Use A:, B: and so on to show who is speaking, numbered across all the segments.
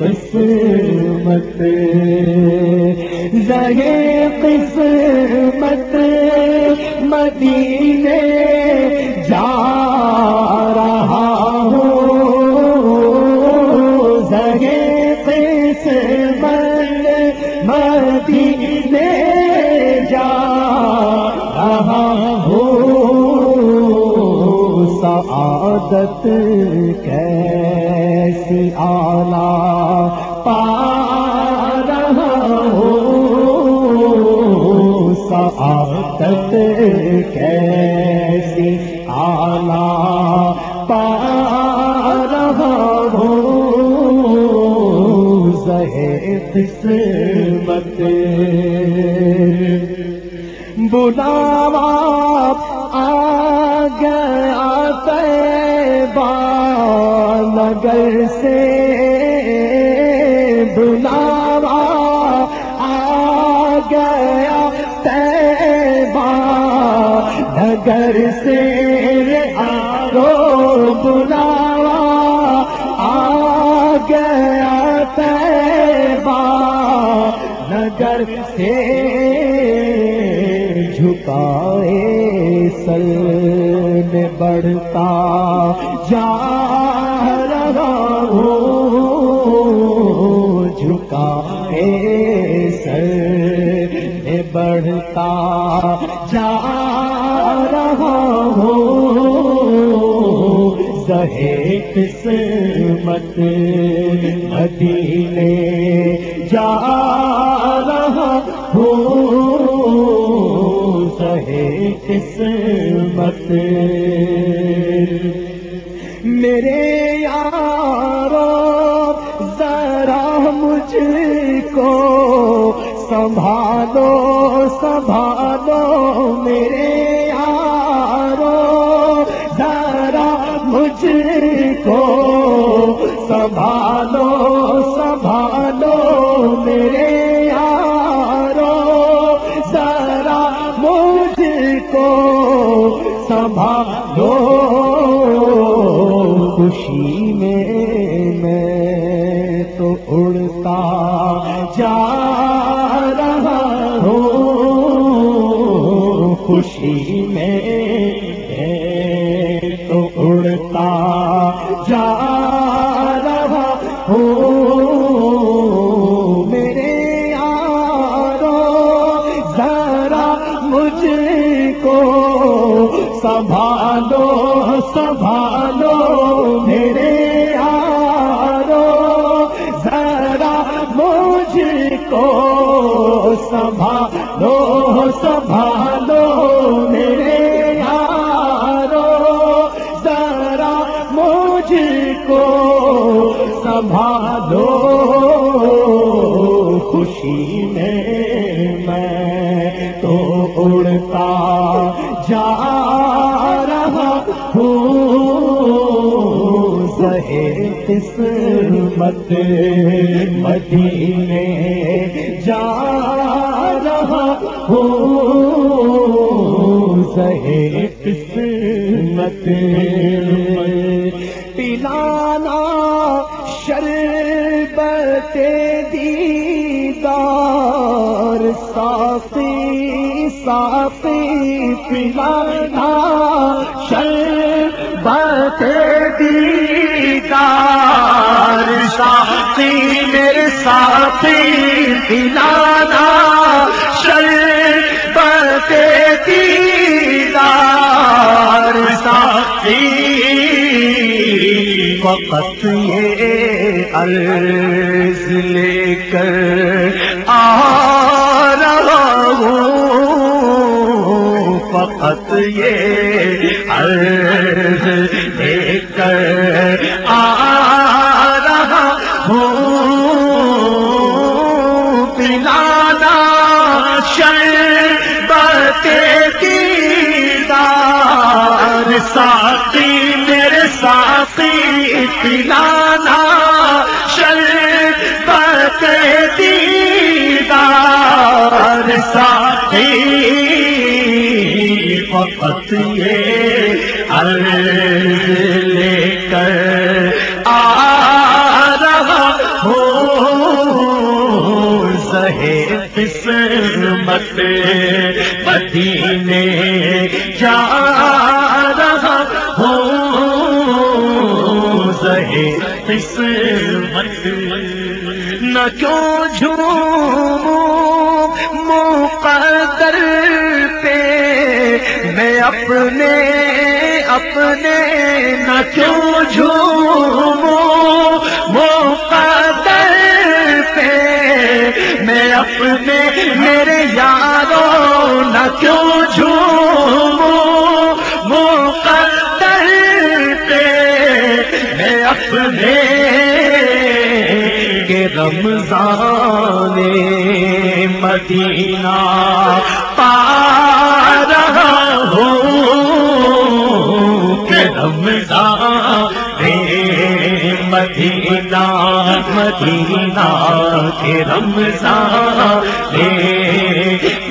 A: قسمت زہے قسمت سعادت کیسی آلہ پا رہا ہوں سعادت کیسی آلہ پا رہا ہوں زہے قسمت بلاوا آ گیا طیبہ نگر سے بلاوا آ گیا طیبہ نگر سے آرو بلاوا آ گیا طیبہ نگر سے جھکائے سل بڑھتا جا رہا ہوں جھکائے سل میں بڑھتا جا رہا ہوں زہے قسمت مدینے جا رہا ہوں زہے قسمت کو سنبھالو سنبھالو میرے جا رہا ہوں خوشی میں تو اڑتا جا رہا ہوں میرے یارو، ذرا مجھ کو سنبھالو سنبھالو۔ قسمت مدینے جا رہا ہوں زہے قسمت پلانا شربت دیدار صافی صافی پلانا شربت دیدار صافی میرے صافی پلانا شربت دیدار صافی وقت یہ عرض لے کر آ رہا ہوں۔ فقط یہ پلانا شربت دیدار ساتھی فقط یہ عرض لے کر آ رہا ہو زہے قسمت مدینے جا نہ کیوں جھوموں مقدر پہ؟ میں اپنے اپنے نہ کیوں جھوموں مقدر پہ؟ میں اپنے میرے یاروں رمضان مدینہ پا رہا ہوں کہ رمضان مدینہ مدینہ کے رمضان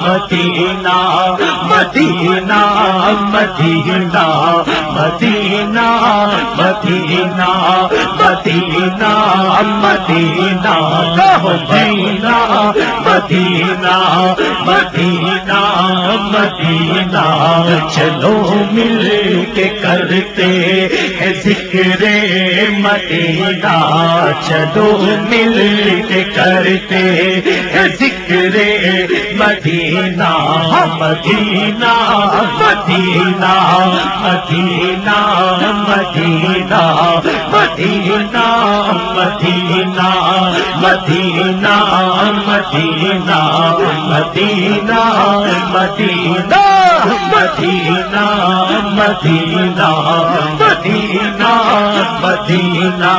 A: مدینہ مدینہ مدینہ مدینہ مدینہ مدینہ مدینہ مدینہ مدینہ مدینہ مدینہ، چلو مل کے کرتے ہیں ذکر مدینہ، چلو مل کے کرتے ہیں ذکر مدینہ مدینہ مدینہ مدینہ مدینہ مدینہ مدینہ مدینہ مدینہ مدینہ مدینہ مدینہ مدینہ مدینہ مدینہ مدینہ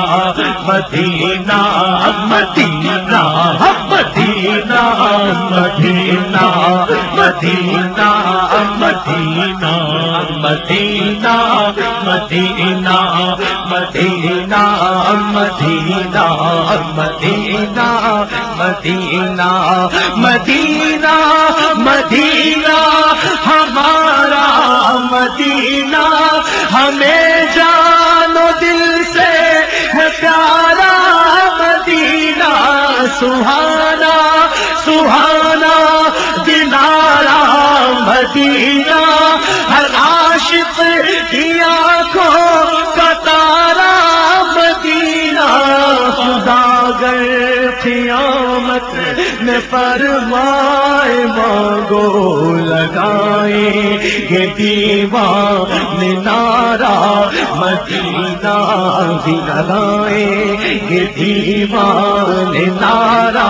A: مدینہ مدینہ مدینہ مدینہ مدینہ مدینہ مدینہ مدینہ مدینہ مدینہ مدینہ مدینہ مدینہ ہمارا مدینہ ہمیں جانو دل سے پیارا مدینہ سہانا سہانا دلارا مدینہ، ہر عاشق کی آنکھوں کا تارا، مدینہ، خدا گر قیامت میں فرمائے، مانگو، لگائے، یہ دیوان نارا مدینہ بھی لگائے، یہ دیوان نارا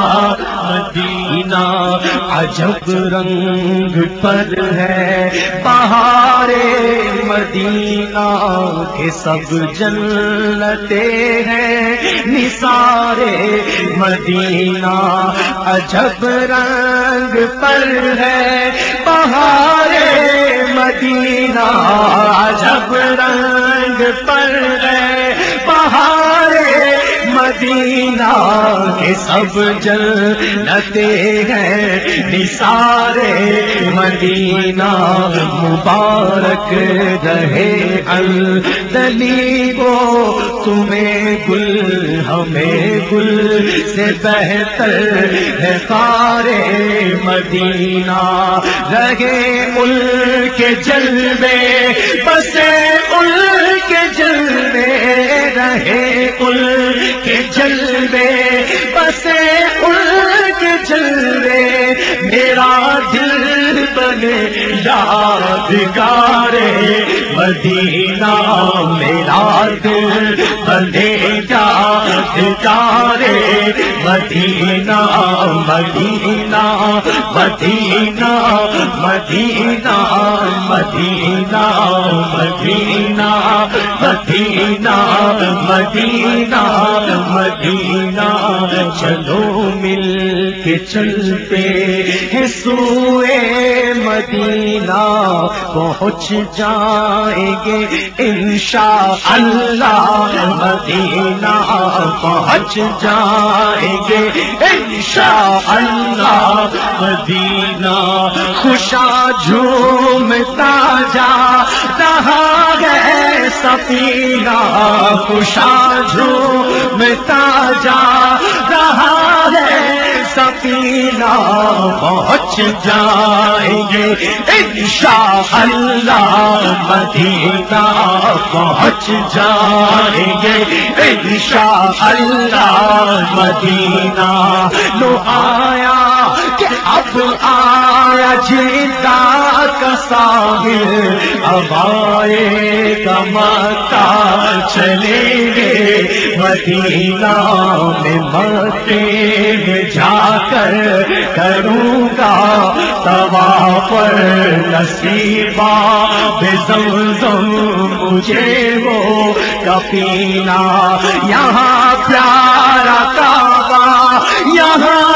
A: مدینہ عجب رنگ پر ہے۔ بہارے مدینہ کے سب جنتے ہیں۔ نثارے مدینہ عجب رنگ پر ہے۔ بہارے مدینہ عجب رنگ پر ہے۔ مدینہ کے سب جنتے ہیں۔ نثارے مدینہ مبارک رہے الدلی وہ تمہیں گل، ہمیں گل سے بہتر ہے۔ سارے مدینہ رہے ال کے جلوے۔ بسے ال کے جلوے۔ رہے ال کے جلوے بسے ال کے جلوے، میرا دل بنے یادگار مدینہ میرا دل بنے یادگار مدینہ مدینہ مدینہ مدینہ مدینہ مدینہ مدینہ مدینہ مدینہ، چلو مل کے چلتے ہیں سوئے مدینہ، پہنچ جائیں گے انشاء اللہ مدینہ، پہنچ جائیں گے انشاء اللہ مدینہ۔ خوشا جھومتا جا رہا ہے سفینہ خوشا جھومتا جا رہا ہے۔ سفینہ پہنچ جائیں گے۔ انشاء اللہ مدینہ پہنچ جائیں گے۔ انشاء اللہ مدینہ لو آیا۔ اب آیا جیتا کا ساحل، اب آئے کا متا چلے گے مدینہ میں متے جا کر کروں گا توا پر نصیبہ بے زمزم مجھے وہ کپینا یہاں پیارا کعبہ، یہاں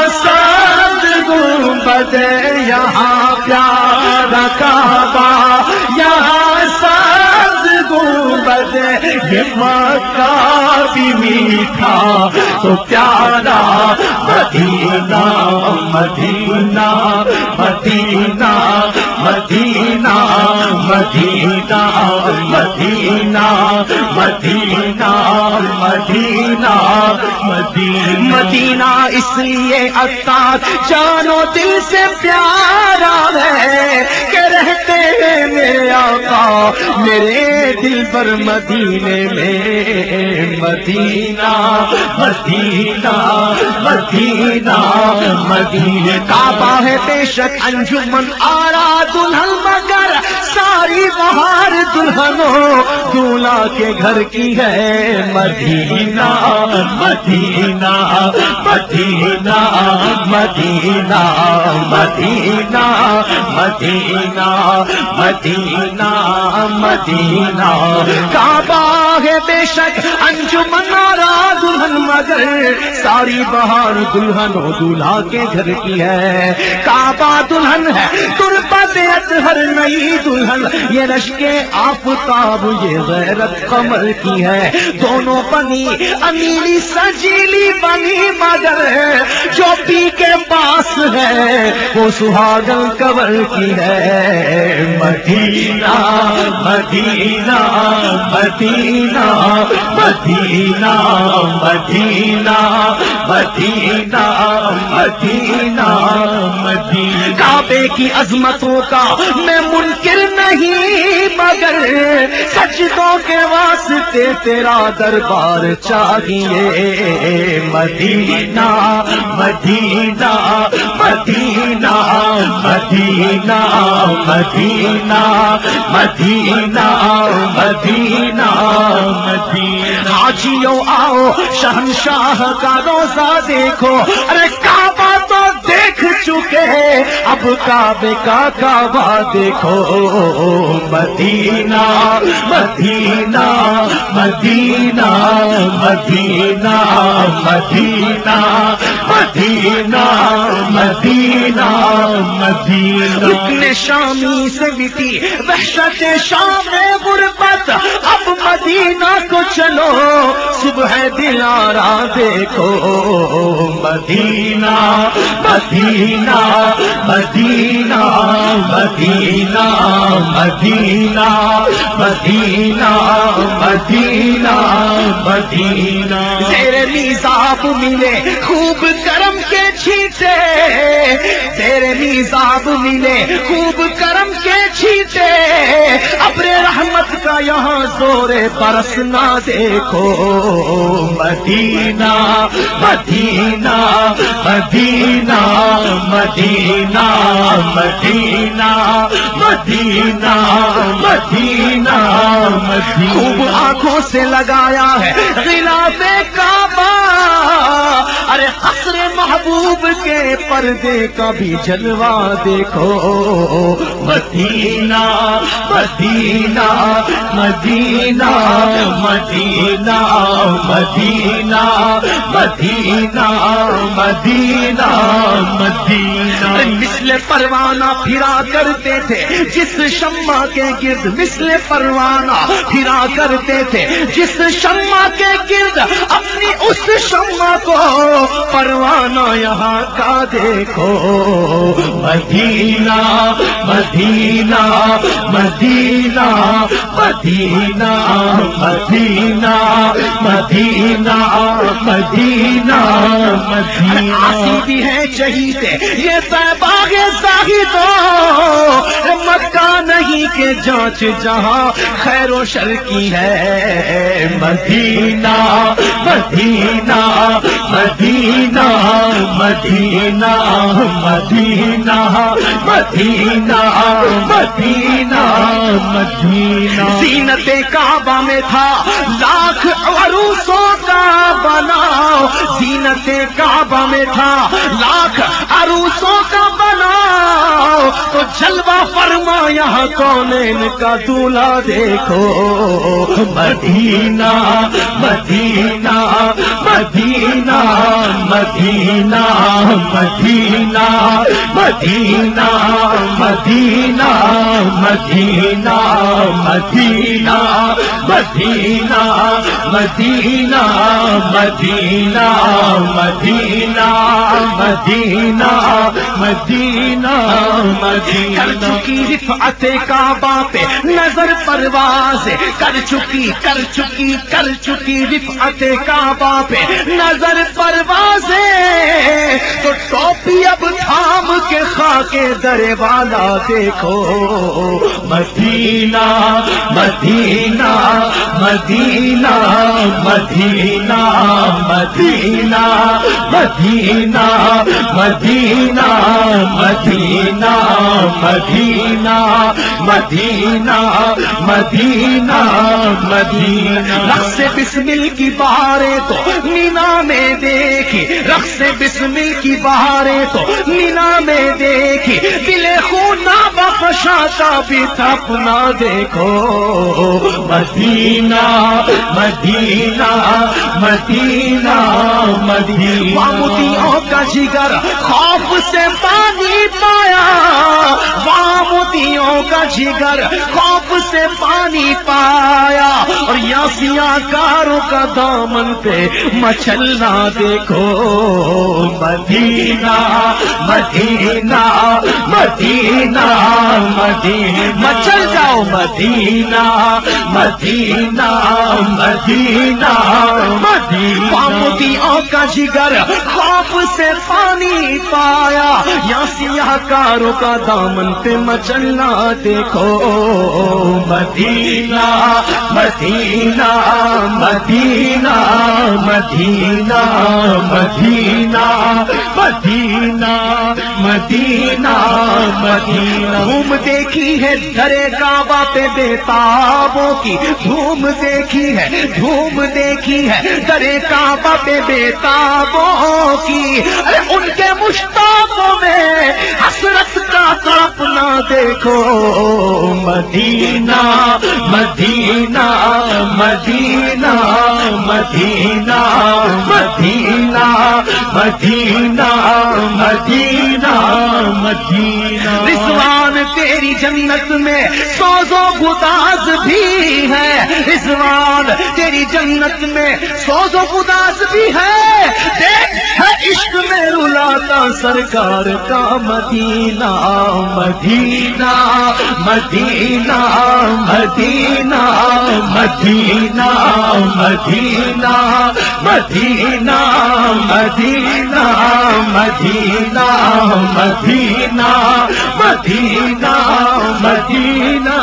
A: گنبد یہاں پیارا کعبہ، یہاں ساز گنبد، یہ مکہ بھی میٹھا۔ تو پیارا مدینہ مدینہ مدینہ۔ مدینہ مدینہ مدینہ مدینہ مدینہ مدینہ۔ مدینہ اس لیے اتار جانو دل سے پیارا ہے کہ رہتے ہیں میرے آقا میرے دل پر مدینے میں۔ مدینہ مدینہ مدینہ مدینہ۔ کعبہ ہے بے شک انجمن آرا دلہن مگر ساری بہار دلہنوں دولہا کے گھر کی ہے۔ مدینہ مدینہ مدینہ مدینہ مدینہ مدینہ مدینہ مدینہ۔ کعبہ ہے بے شک انجمن آرا دلہن مگر ساری بہار دلہن دلہا کے گھر کی ہے۔ کعبہ دلہن ہے ترپت ہر نئی دلہن یہ رش کے آفتاب، یہ غیرت کمر کی ہے۔ دونوں بنی امیری سجیلی بنی مگر جو پی کے پاس ہے، وہ سہاگن کور کی ہے۔ مدینہ مدینہ مدینہ مدینہ مدینہ مدینہ مدینہ مدینہ۔ کعبے کی عظمتوں کا میں منکر نہیں، مگر سجدوں کے واسطے تیرا دربار چاہیے۔ مدینہ مدینہ مدینہ مدینہ مدینہ مدینہ مدینہ مدینہ۔ حاجیوں، آؤ شہنشاہ کا روزہ دیکھو ارے کعبہ دیکھ چکے اب کعبے کا کعبہ دیکھو، مدینہ مدینہ مدینہ مدینہ مدینہ مدینہ مدینہ مدینہ۔ رکن شامی سے مٹی وحشت شام غربت، اب مدینہ کو چلو۔ صبح دلارا دیکھو، مدینہ مدینہ مدینہ مدینہ مدینہ مدینہ مدینہ مدینہ مدینہ. تیرے میزاب ملے خوب کرم کے چھیٹے تیرے میزاب ملے خوب کے چھیتے، اپنے رحمت کا یہاں زور برسنا دیکھو۔ مدینہ مدینہ مدینہ مدینہ مدینہ مدینہ مدینہ۔ خوب آنکھوں سے لگایا ہے۔ غلاف کعبہ۔ ارے قصر محبوب کے پردے کا بھی جلوہ دیکھو۔ مدینہ مدینہ مدینہ مدینہ مدینہ مدینہ مدینہ مدینہ۔ مثل پروانہ پھرا کرتے تھے۔ جس شمع کے گرد مثل پروانہ پھرا کرتے تھے۔ جس شمع کے گرد اپنی اس شمع کو پروانہ یہاں کا دیکھو۔ مدینہ مدینہ مدینہ مدینہ مدینہ مدینہ مدینہ مدینہ۔ بھی ہے، شہید یہ باغ زاہد مکہ نہیں کہ جانچ جہاں خیر و شر کی ہے۔ مدینہ مدینہ مدینہ۔ مدینہ مدینہ مدینہ مدینہ مدینہ زینت کعبہ میں تھا، لاکھ عروسوں کا بناؤ. زینت کعبہ میں تھا، لاکھ عروسوں کا بناؤ. تو جلوہ فرما، یہاں کون کا دولہ دیکھو. مدینہ مدینہ مدینہ. مدینہ مدینہ مدینہ مدینہ مدینہ مدینہ مدینہ مدینہ مدینہ مدینہ مدینہ مدینہ مدینہ کی رفعت کعبہ پہ نظر پرواز کر چکی کر چکی کر چکی رفعت کعبہ پہ نظر پرواز تو ٹوپی اب تھام کے خاکے درے والا دیکھو مدینہ مدینہ مدینہ مدینہ مدینہ مدینہ مدینہ مدینہ مدینہ مدینہ مدینہ مدینہ رقص بسمل کی بہاریں تو مینا میں دیکھ دیکھی، رقص بسمل کی بہاریں تو مینا میں دیکھی۔ دل خونا بخشا کا بھی اپنا دیکھو۔ مدینہ مدینہ مدینہ مدینہ۔ مدیوں کا جگر خوف سے پانی پایا۔ وامتیوں کا جگر خوف سے پانی پایا۔ اور سیا کاروں کا دامن پہ مچلنا دیکھو۔ مدینہ مدینہ مدینہ مدینہ۔ مچل جاؤ، مدینہ مدینہ مدینہ مدینہ۔ وامتیوں کا جگر خوف سے پانی پایا۔ یا سیاہ کاروں کا دامن پہ مچلنا دیکھو۔ مدینہ مدینہ۔ مدینہ مدینہ مدینہ مدینہ مدینہ مدینہ دھوم دیکھی ہے درے کعبہ پہ بیتابوں کی۔ دھوم دیکھی ہے دھوم دیکھی ہے درے کعبہ پہ بیتابوں کی۔ ارے ان کے مشتاقوں میں حسرت کا تڑپنا دیکھو۔ مدینہ مدینہ مدینہ مدینہ مدینہ مدینہ مدینہ مدینہ۔ رضوان تیری جنت میں سوزو گداز بھی ہے۔ رضوان تیری جنت میں سوزو گداز بھی ہے۔ دیکھ ہے عشق میں رلاتا سرکار کا مدینہ۔ مدینہ مدینہ مدینہ مدینہ مدینہ مدینہ مدینہ مدینہ مدینہ مدینہ مدینہ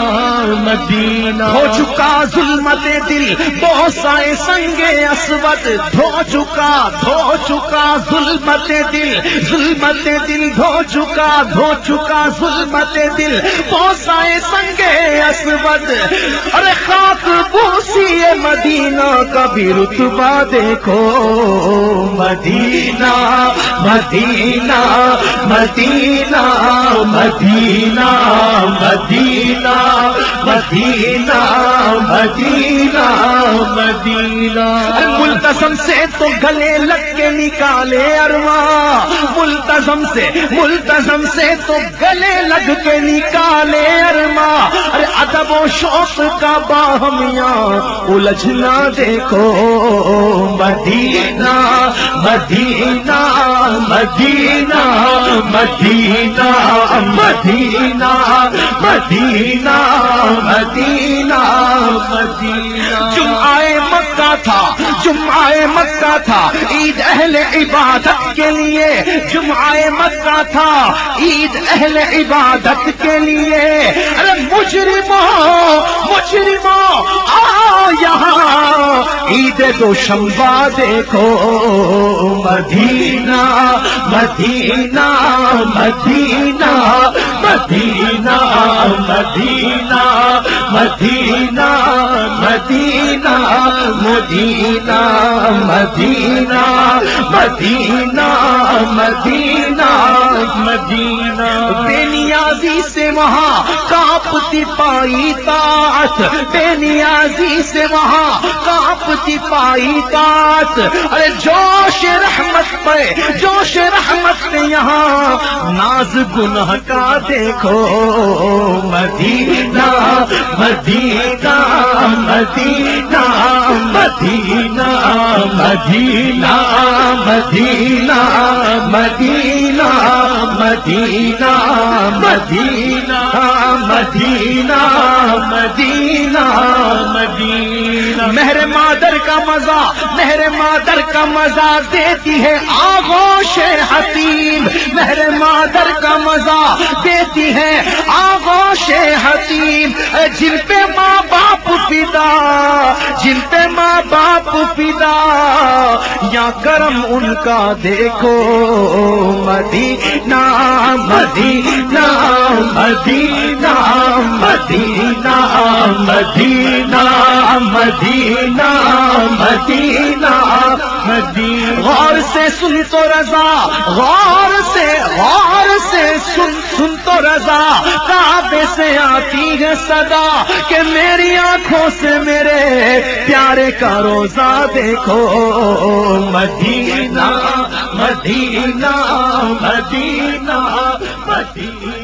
A: مدینہ ہو چکا ظلمت دل بہت سائے سنگے اسود دھو چکا دھو چکا ظلمت دل ظلمت دل دھو چکا دھو چکا ظلمت دل بہت سائے سنگے اسود۔ ارے خاک بوسی مدینہ کا بھی رتبہ دیکھو۔ مدینہ مدینہ مدینہ مدینہ مدینہ مدینہ مدینہ مدینہ۔ ملتظم سے تو گلے لگ کے نکالے اروا ملتظم سے ملتظم سے تو گلے لگ کے نکالے ارما۔ ارے ادب و شوق کا باہمیاں الجھنا دیکھو۔ مدینہ مدینہ مدینہ مدینہ مدینہ مدینہ مدینہ مدینہ۔ جمعہ مکہ تھا، جمعہ مکہ تھا، عید اہل عبادت کے لیے، جمعہ مکہ تھا، عید اہل عبادت کے لیے۔ ارے مجرموں مجرموں آ یہاں، عید دو شمبا دیکھو، مدینہ مدینہ مدینہ مدینہ مدینہ مدینہ مدینہ مدینہ مدینہ مدینہ مدینہ مدینہ۔ بے نیازی سے وہاں کاپتی پائی تاس بے نیازی سے وہاں کاپتی پائی تاس۔ ارے جوش رحمت پہ، جوش رحمت پہ یہاں ناز گناہ کا دیکھو۔ مدینہ مدینہ مدینہ مدینہ مدینہ مدینہ مدینہ مدینہ مدینہ مدینہ مدینہ مدینہ۔ مہر مادر کا مزہ، مہر مادر کا مزہ دیتی ہے آغوش حتیم۔ مہر مادر کا مزہ دیتی ہے آغوش حتیم۔ جن پہ ماں باپ پیدا جن پہ ماں باپ پیدا یا کرم ان کا دیکھو، مدینہ مدینہ مدینہ مدینہ مدینہ مدینہ مدینہ مدینہ۔ غور سے سن تو رضا، غور سے غور سے سن سن تو رضا۔ کعبے سے آتی ہے صدا کہ میری آنکھوں سے میرے پیارے کا روزہ دیکھو مدینہ مدینہ مدینہ مدینہ